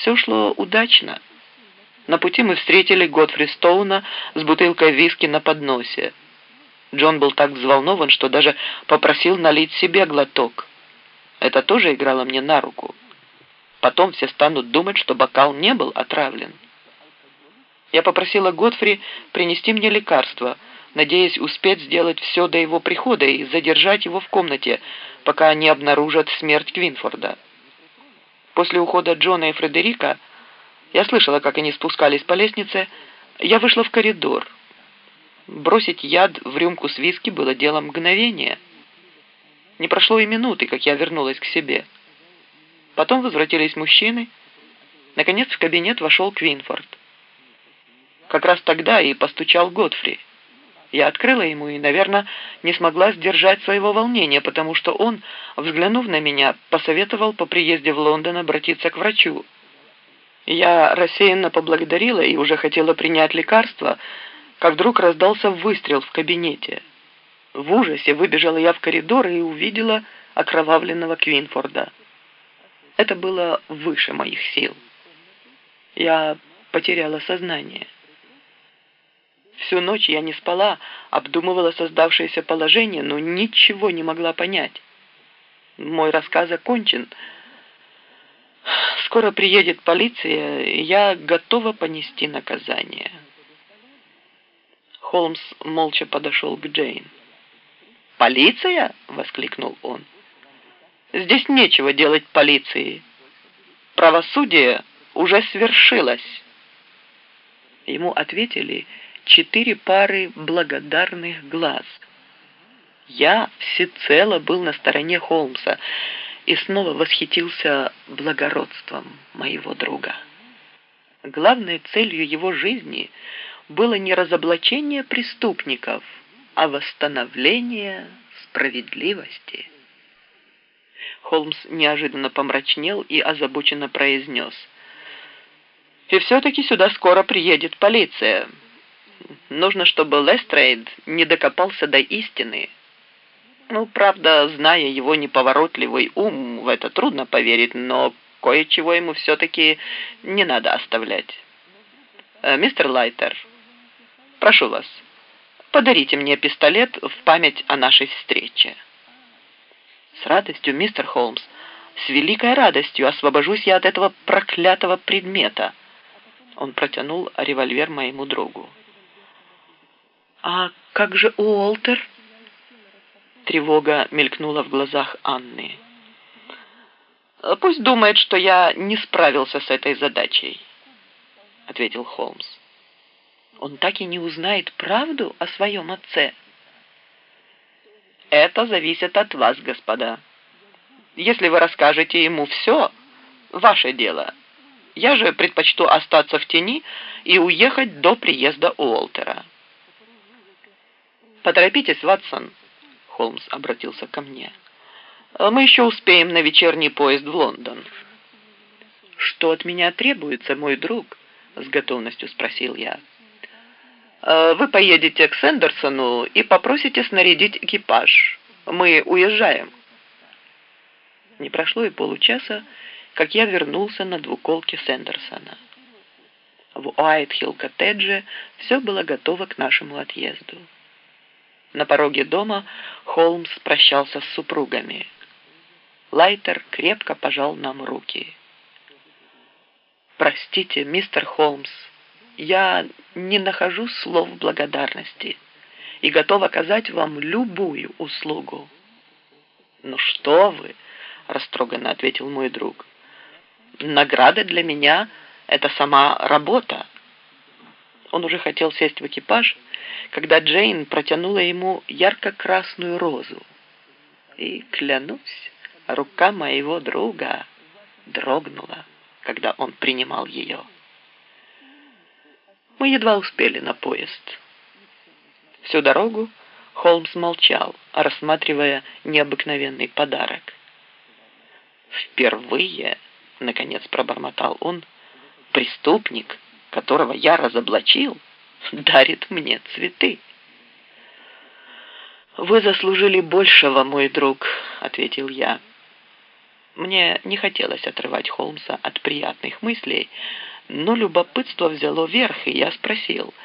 Все шло удачно. На пути мы встретили Готфри Стоуна с бутылкой виски на подносе. Джон был так взволнован, что даже попросил налить себе глоток. Это тоже играло мне на руку. Потом все станут думать, что бокал не был отравлен. Я попросила Готфри принести мне лекарство, надеясь успеть сделать все до его прихода и задержать его в комнате, пока не обнаружат смерть Квинфорда. После ухода Джона и Фредерика я слышала, как они спускались по лестнице, я вышла в коридор. Бросить яд в рюмку с виски было делом мгновения. Не прошло и минуты, как я вернулась к себе. Потом возвратились мужчины. Наконец в кабинет вошел Квинфорд. Как раз тогда и постучал Годфри. Я открыла ему и, наверное, не смогла сдержать своего волнения, потому что он, взглянув на меня, посоветовал по приезде в Лондон обратиться к врачу. Я рассеянно поблагодарила и уже хотела принять лекарство, как вдруг раздался выстрел в кабинете. В ужасе выбежала я в коридор и увидела окровавленного Квинфорда. Это было выше моих сил. Я потеряла сознание. Всю ночь я не спала, обдумывала создавшееся положение, но ничего не могла понять. Мой рассказ окончен. Скоро приедет полиция, и я готова понести наказание. Холмс молча подошел к Джейн. «Полиция?» — воскликнул он. «Здесь нечего делать полиции. Правосудие уже свершилось». Ему ответили четыре пары благодарных глаз. Я всецело был на стороне Холмса и снова восхитился благородством моего друга. Главной целью его жизни было не разоблачение преступников, а восстановление справедливости. Холмс неожиданно помрачнел и озабоченно произнес. «И все-таки сюда скоро приедет полиция». Нужно, чтобы Лестрейд не докопался до истины. Ну, правда, зная его неповоротливый ум, в это трудно поверить, но кое-чего ему все-таки не надо оставлять. Э, мистер Лайтер, прошу вас, подарите мне пистолет в память о нашей встрече. С радостью, мистер Холмс, с великой радостью освобожусь я от этого проклятого предмета. Он протянул револьвер моему другу. «А как же Уолтер?» Тревога мелькнула в глазах Анны. «Пусть думает, что я не справился с этой задачей», — ответил Холмс. «Он так и не узнает правду о своем отце». «Это зависит от вас, господа. Если вы расскажете ему все, ваше дело. Я же предпочту остаться в тени и уехать до приезда Уолтера». «Поторопитесь, Ватсон!» Холмс обратился ко мне. «Мы еще успеем на вечерний поезд в Лондон». «Что от меня требуется, мой друг?» С готовностью спросил я. «Вы поедете к Сэндерсону и попросите снарядить экипаж. Мы уезжаем». Не прошло и получаса, как я вернулся на двуколке Сэндерсона. В Уайтхилл-коттедже все было готово к нашему отъезду. На пороге дома Холмс прощался с супругами. Лайтер крепко пожал нам руки. «Простите, мистер Холмс, я не нахожу слов благодарности и готов оказать вам любую услугу». «Ну что вы!» — растроганно ответил мой друг. «Награда для меня — это сама работа». Он уже хотел сесть в экипаж, когда Джейн протянула ему ярко-красную розу. И, клянусь, рука моего друга дрогнула, когда он принимал ее. Мы едва успели на поезд. Всю дорогу Холмс молчал, рассматривая необыкновенный подарок. «Впервые, — наконец пробормотал он, — преступник, которого я разоблачил, — дарит мне цветы. «Вы заслужили большего, мой друг», — ответил я. Мне не хотелось отрывать Холмса от приятных мыслей, но любопытство взяло верх, и я спросил –